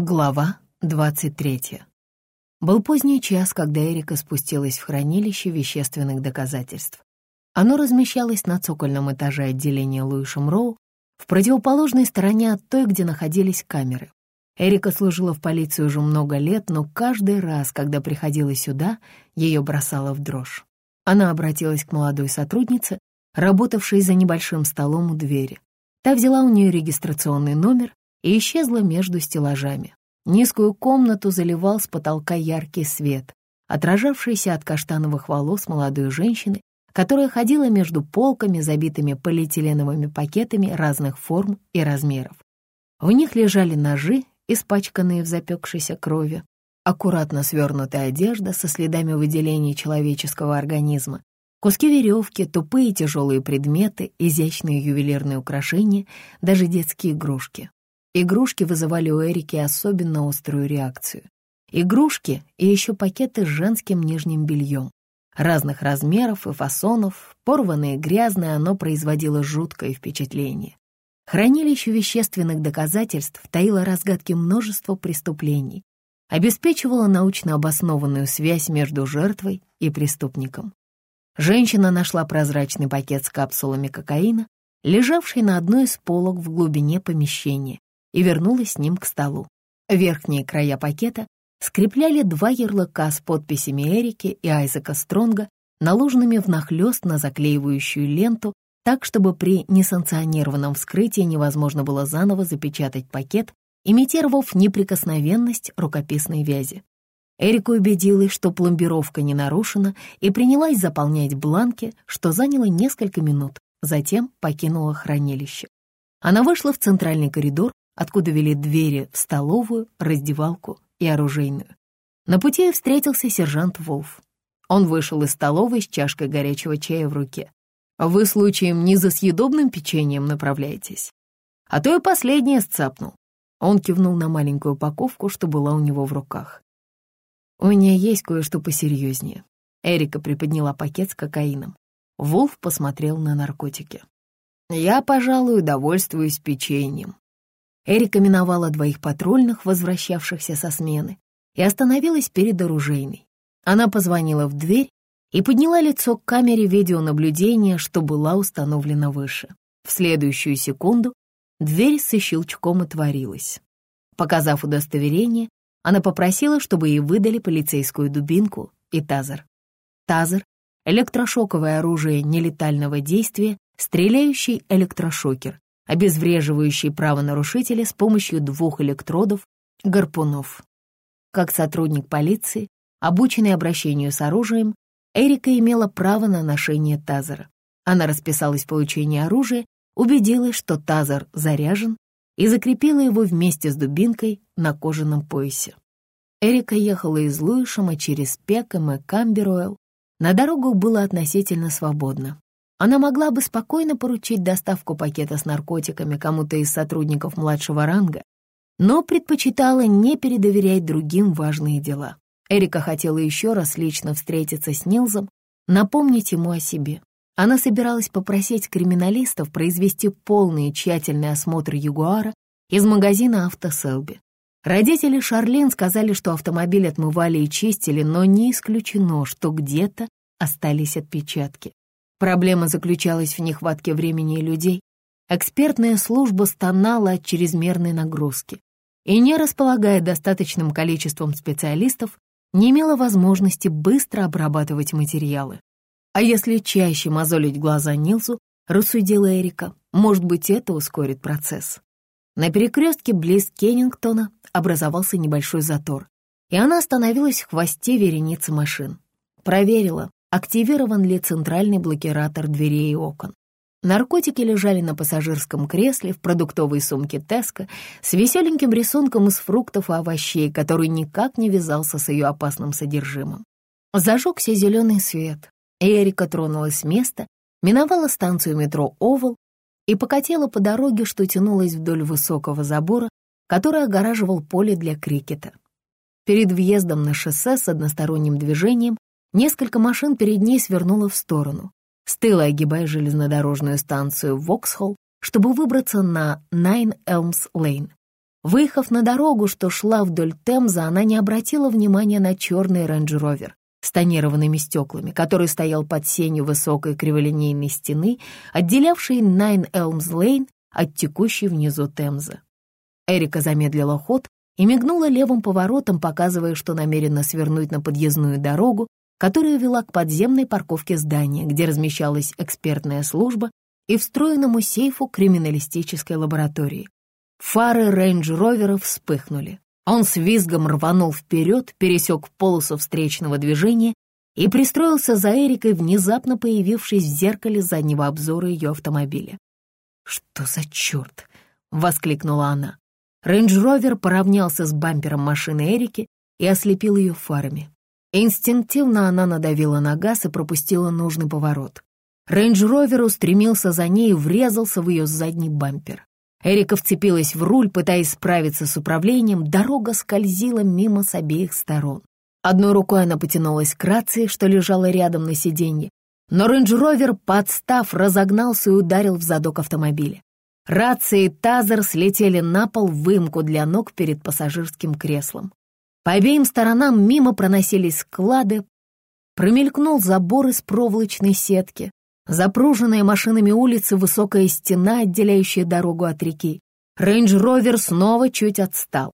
Глава 23. Был поздний час, когда Эрика спустилась в хранилище вещественных доказательств. Оно размещалось на цокольном этаже отделения Луишем Роу, в противоположной стороне от той, где находились камеры. Эрика служила в полиции уже много лет, но каждый раз, когда приходила сюда, ее бросало в дрожь. Она обратилась к молодой сотруднице, работавшей за небольшим столом у двери. Та взяла у нее регистрационный номер и исчезла между стеллажами. Низкую комнату заливал с потолка яркий свет, отражавшийся от каштановых волос молодой женщины, которая ходила между полками, забитыми полиэтиленовыми пакетами разных форм и размеров. В них лежали ножи, испачканные в запекшейся крови, аккуратно свернутая одежда со следами выделений человеческого организма, куски веревки, тупые тяжелые предметы, изящные ювелирные украшения, даже детские игрушки. Игрушки вызывали у Эрики особенно острую реакцию. Игрушки и еще пакеты с женским нижним бельем. Разных размеров и фасонов, порванное и грязное, оно производило жуткое впечатление. Хранилище вещественных доказательств таило разгадки множества преступлений, обеспечивало научно обоснованную связь между жертвой и преступником. Женщина нашла прозрачный пакет с капсулами кокаина, лежавший на одной из полок в глубине помещения, и вернулась с ним к столу. Верхние края пакета скрепляли два ярлыка с подписями Эрики и Айзека Стронга, наложенными внахлёст на заклеивающую ленту, так, чтобы при несанкционированном вскрытии невозможно было заново запечатать пакет, имитировав неприкосновенность рукописной вязи. Эрика убедилась, что пломбировка не нарушена, и принялась заполнять бланки, что заняло несколько минут, затем покинула хранилище. Она вышла в центральный коридор, откуда вели двери в столовую, раздевалку и оружейную. На пути ей встретился сержант Волф. Он вышел из столовой с чашкой горячего чая в руке. «Вы случаем не за съедобным печеньем направляетесь? А то и последнее сцапнул». Он кивнул на маленькую упаковку, что была у него в руках. «У меня есть кое-что посерьезнее». Эрика приподняла пакет с кокаином. Волф посмотрел на наркотики. «Я, пожалуй, довольствуюсь печеньем. Эрика миновала двоих патрульных, возвращавшихся со смены, и остановилась перед оружейной. Она позвонила в дверь и подняла лицо к камере видеонаблюдения, что была установлена выше. В следующую секунду дверь со щелчком отворилась. Показав удостоверение, она попросила, чтобы ей выдали полицейскую дубинку и тазер. Тазер — электрошоковое оружие нелетального действия, стреляющий электрошокер, обезвреживающий правонарушителя с помощью двух электродов гарпунов. Как сотрудник полиции, обученный обращению с оружием, Эрика имела право на ношение тазера. Она расписалась в получении оружия, убедилась, что тазер заряжен, и закрепила его вместе с дубинкой на кожаном поясе. Эрика ехала из Луишема через Пекэм и Камберуэлл. На дорогу было относительно свободно. Она могла бы спокойно поручить доставку пакета с наркотиками кому-то из сотрудников младшего ранга, но предпочитала не передоверять другим важные дела. Эрика хотела еще раз лично встретиться с Нилзом, напомнить ему о себе. Она собиралась попросить криминалистов произвести полный и тщательный осмотр Ягуара из магазина «Автоселби». Родители Шарлин сказали, что автомобиль отмывали и чистили, но не исключено, что где-то остались отпечатки. Проблема заключалась в нехватке времени и людей. Экспертная служба стонала от чрезмерной нагрузки и, не располагая достаточным количеством специалистов, не имела возможности быстро обрабатывать материалы. А если чаще мозолить глаза Нилсу, рассудила Эрика, может быть, это ускорит процесс. На перекрестке близ Кеннингтона образовался небольшой затор, и она остановилась в хвосте вереницы машин. Проверила, активирован ли центральный блокиратор дверей и окон. Наркотики лежали на пассажирском кресле в продуктовой сумке Теска с веселеньким рисунком из фруктов и овощей, который никак не вязался с ее опасным содержимым. Зажегся зеленый свет, Эрика тронулась с места, миновала станцию метро «Овал» и покатила по дороге, что тянулась вдоль высокого забора, который огораживал поле для крикета. Перед въездом на шоссе с односторонним движением Несколько машин перед ней свернуло в сторону, стыла огибая железнодорожную станцию Воксхолл, чтобы выбраться на Найн Элмс Лейн. Выехав на дорогу, что шла вдоль Темзы, она не обратила внимания на черный рейндж-ровер с тонированными стеклами, который стоял под сенью высокой криволинейной стены, отделявшей Найн Элмс Лейн от текущей внизу Темзы. Эрика замедлила ход и мигнула левым поворотом, показывая, что намерена свернуть на подъездную дорогу, которая вела к подземной парковке здания, где размещалась экспертная служба и встроенному сейфу криминалистической лаборатории. Фары рейндж-ровера вспыхнули. Он с визгом рванул вперед, пересек полосу встречного движения и пристроился за Эрикой, внезапно появившись в зеркале заднего обзора ее автомобиля. «Что за черт?» — воскликнула она. Рейндж-ровер поравнялся с бампером машины Эрики и ослепил ее фарами. Инстинктивно она надавила на газ и пропустила нужный поворот. Рейндж-ровер устремился за ней и врезался в ее задний бампер. Эрика вцепилась в руль, пытаясь справиться с управлением, дорога скользила мимо с обеих сторон. Одной рукой она потянулась к рации, что лежала рядом на сиденье, но рейндж-ровер, подотстав, разогнался и ударил в задок автомобиля. Рация и тазер слетели на пол в выемку для ног перед пассажирским креслом. По обеим сторонам мимо проносились склады, промелькнул забор из проволочной сетки, Запруженная машинами улицы высокая стена, отделяющая дорогу от реки. Рейндж-ровер снова чуть отстал.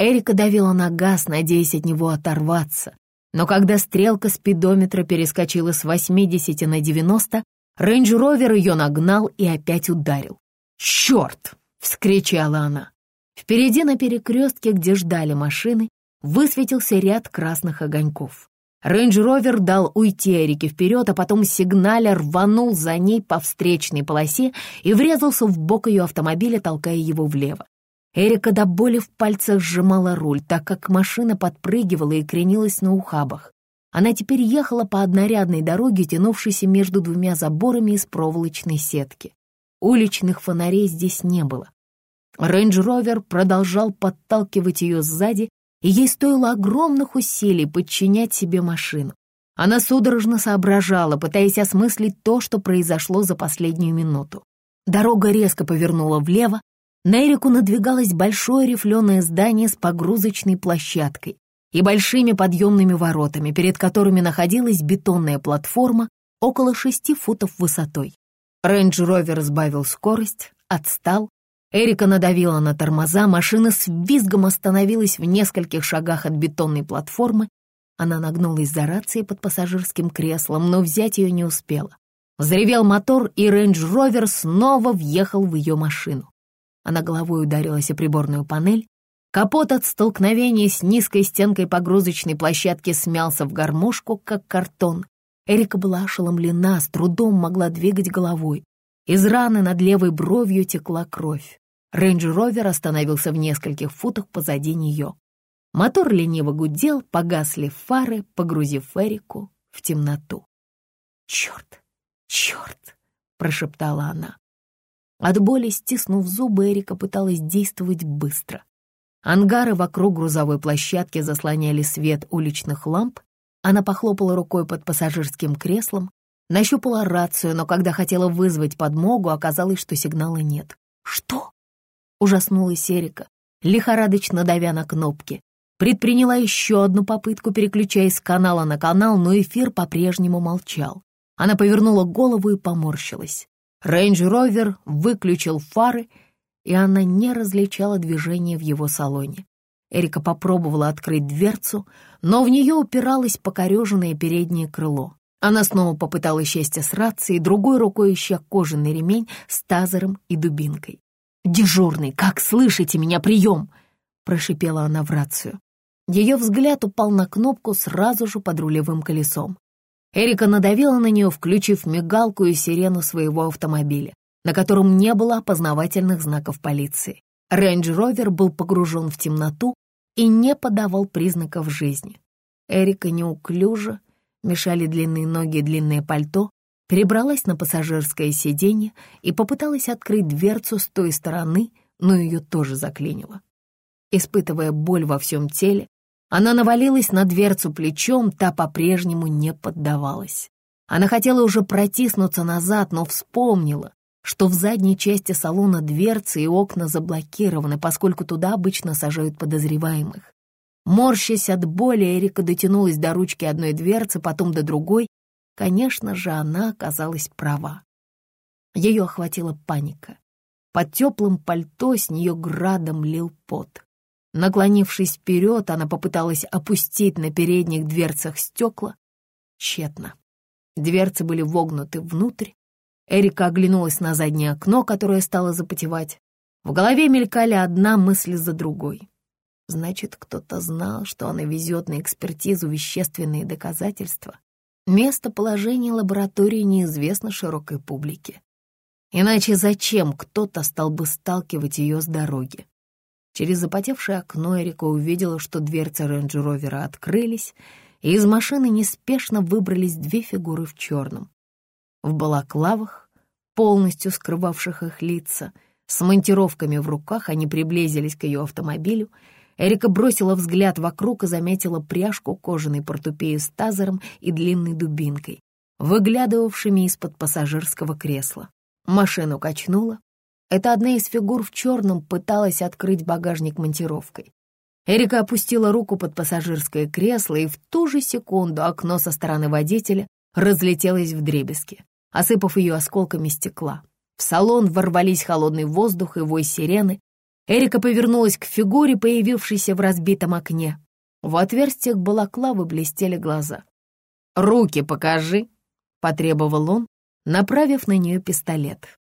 Эрика давила на газ, надеясь от него оторваться. Но когда стрелка спидометра перескочила с 80 на 90, рейндж-ровер ее нагнал и опять ударил. «Черт!» — вскричала она. Впереди на перекрестке, где ждали машины, высветился ряд красных огоньков. Рейндж-ровер дал уйти Эрике вперед, а потом сигналя рванул за ней по встречной полосе и врезался в бок ее автомобиля, толкая его влево. Эрика до боли в пальцах сжимала руль, так как машина подпрыгивала и кренилась на ухабах. Она теперь ехала по однорядной дороге, тянувшейся между двумя заборами из проволочной сетки. Уличных фонарей здесь не было. Рейндж-ровер продолжал подталкивать ее сзади, и ей стоило огромных усилий подчинять себе машину. Она судорожно соображала, пытаясь осмыслить то, что произошло за последнюю минуту. Дорога резко повернула влево, на Эрику надвигалось большое рифленое здание с погрузочной площадкой и большими подъемными воротами, перед которыми находилась бетонная платформа около шести футов высотой. Рейндж-ровер сбавил скорость, отстал Эрика надавила на тормоза, машина с визгом остановилась в нескольких шагах от бетонной платформы. Она нагнулась за рацией под пассажирским креслом, но взять ее не успела. Взревел мотор, и рейндж-ровер снова въехал в ее машину. Она головой ударилась о приборную панель. Капот от столкновения с низкой стенкой погрузочной площадки смялся в гармошку, как картон. Эрика была ошеломлена, с трудом могла двигать головой. Из раны над левой бровью текла кровь. Рейндж-ровер остановился в нескольких футах позади нее. Мотор лениво гудел, погасли фары, погрузив Эрику в темноту. «Черт! Черт!» — прошептала она. От боли, стиснув зубы, Эрика пыталась действовать быстро. Ангары вокруг грузовой площадки заслоняли свет уличных ламп. Она похлопала рукой под пассажирским креслом, Нащупала рацию, но когда хотела вызвать подмогу, оказалось, что сигнала нет. «Что?» — ужаснулась Эрика, лихорадочно давя на кнопки. Предприняла еще одну попытку, переключаясь с канала на канал, но эфир по-прежнему молчал. Она повернула голову и поморщилась. Рейндж-ровер выключил фары, и она не различала движения в его салоне. Эрика попробовала открыть дверцу, но в нее упиралось покореженное переднее крыло. Она снова попыталась счастье с рацией, другой рукой ища кожаный ремень с тазером и дубинкой. «Дежурный, как слышите меня, прием!» — прошипела она в рацию. Ее взгляд упал на кнопку сразу же под рулевым колесом. Эрика надавила на нее, включив мигалку и сирену своего автомобиля, на котором не было опознавательных знаков полиции. Рейндж-ровер был погружен в темноту и не подавал признаков жизни. Эрика неуклюже мешали длинные ноги и длинное пальто, перебралась на пассажирское сиденье и попыталась открыть дверцу с той стороны, но ее тоже заклинило. Испытывая боль во всем теле, она навалилась на дверцу плечом, та по-прежнему не поддавалась. Она хотела уже протиснуться назад, но вспомнила, что в задней части салона дверцы и окна заблокированы, поскольку туда обычно сажают подозреваемых. Морщась от боли, Эрика дотянулась до ручки одной дверцы, потом до другой. Конечно же, она оказалась права. Ее охватила паника. Под теплым пальто с нее градом лил пот. Наклонившись вперед, она попыталась опустить на передних дверцах стекла. Тщетно. Дверцы были вогнуты внутрь. Эрика оглянулась на заднее окно, которое стало запотевать. В голове мелькали одна мысль за другой. Значит, кто-то знал, что она везет на экспертизу вещественные доказательства. Местоположение лаборатории неизвестно широкой публике. Иначе зачем кто-то стал бы сталкивать ее с дороги? Через запотевшее окно Эрика увидела, что дверцы рейндж-ровера открылись, и из машины неспешно выбрались две фигуры в черном. В балаклавах, полностью скрывавших их лица, с монтировками в руках они приблизились к ее автомобилю. Эрика бросила взгляд вокруг и заметила пряжку кожаной портупеи с тазером и длинной дубинкой, выглядывавшими из-под пассажирского кресла. Машину качнуло, эта одна из фигур в черном пыталась открыть багажник монтировкой. Эрика опустила руку под пассажирское кресло, и в ту же секунду окно со стороны водителя разлетелось в дребезги, осыпав ее осколками стекла. В салон ворвались холодный воздух и вой сирены. Эрика повернулась к фигуре, появившейся в разбитом окне. В отверстиях балаклавы блестели глаза. «Руки покажи!» — потребовал он, направив на нее пистолет.